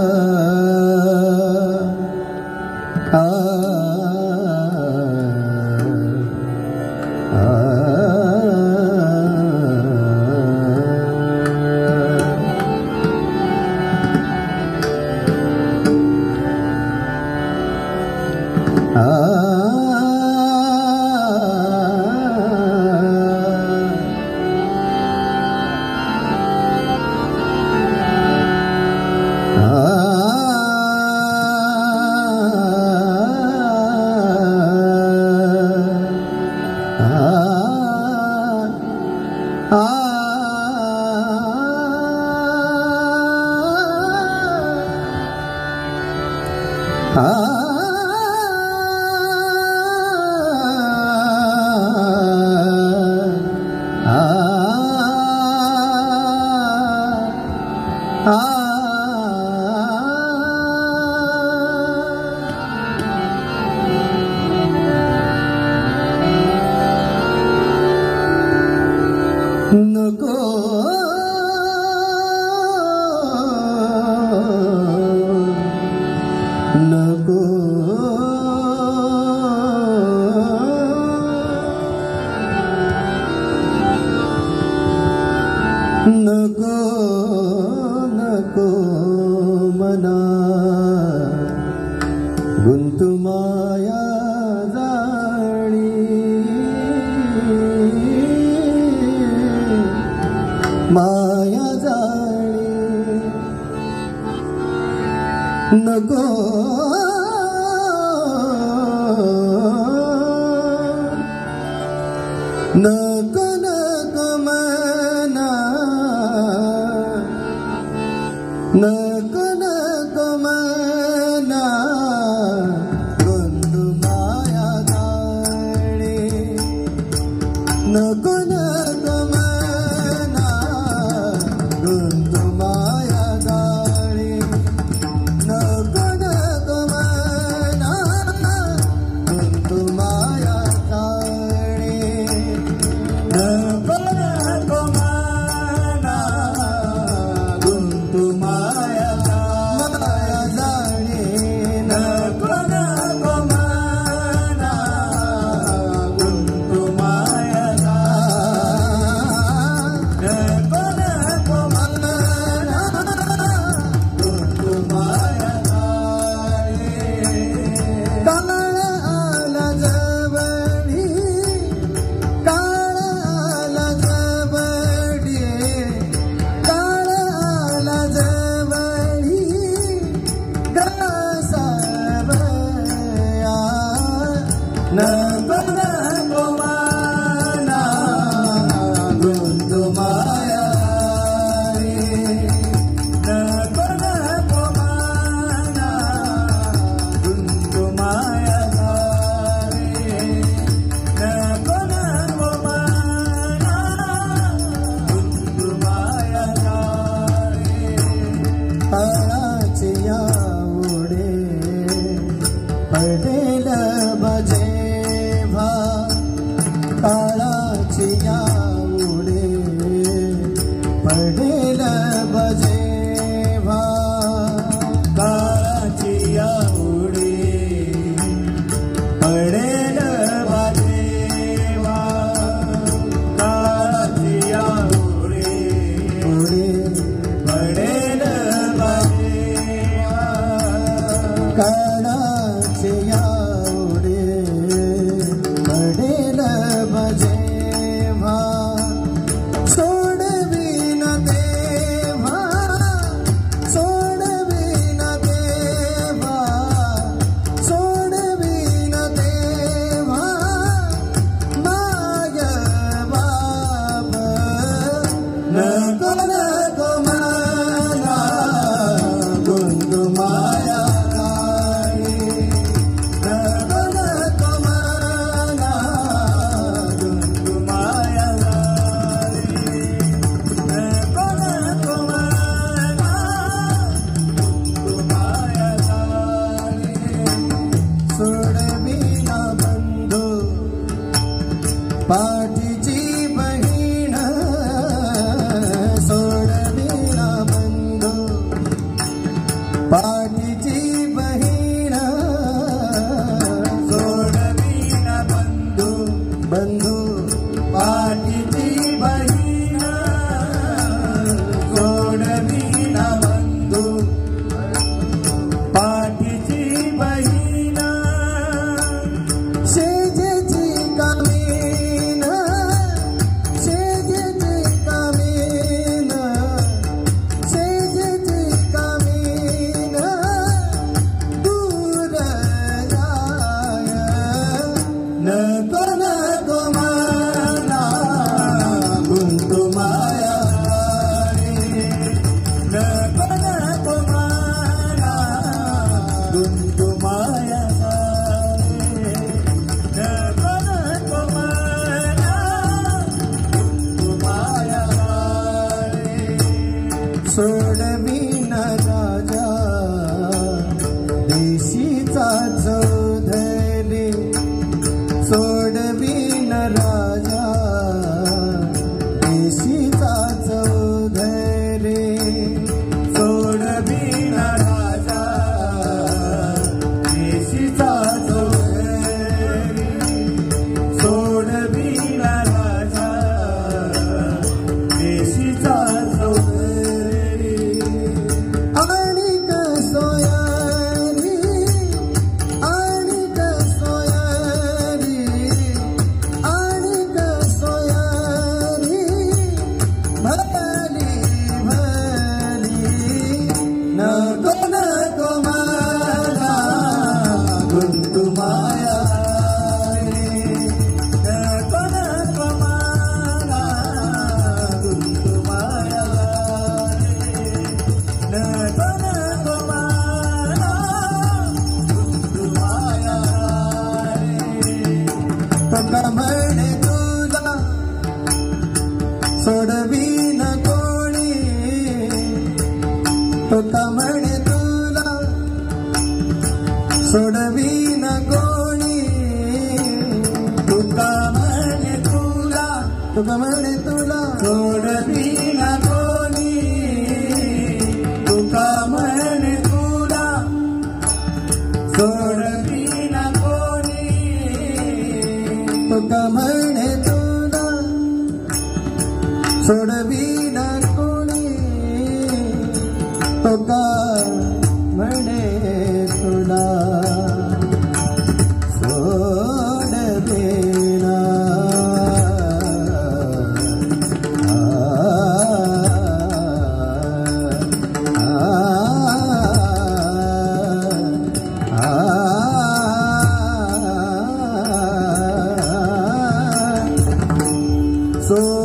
uh ছায়া জাড়ে নগো No love. So Come on, go.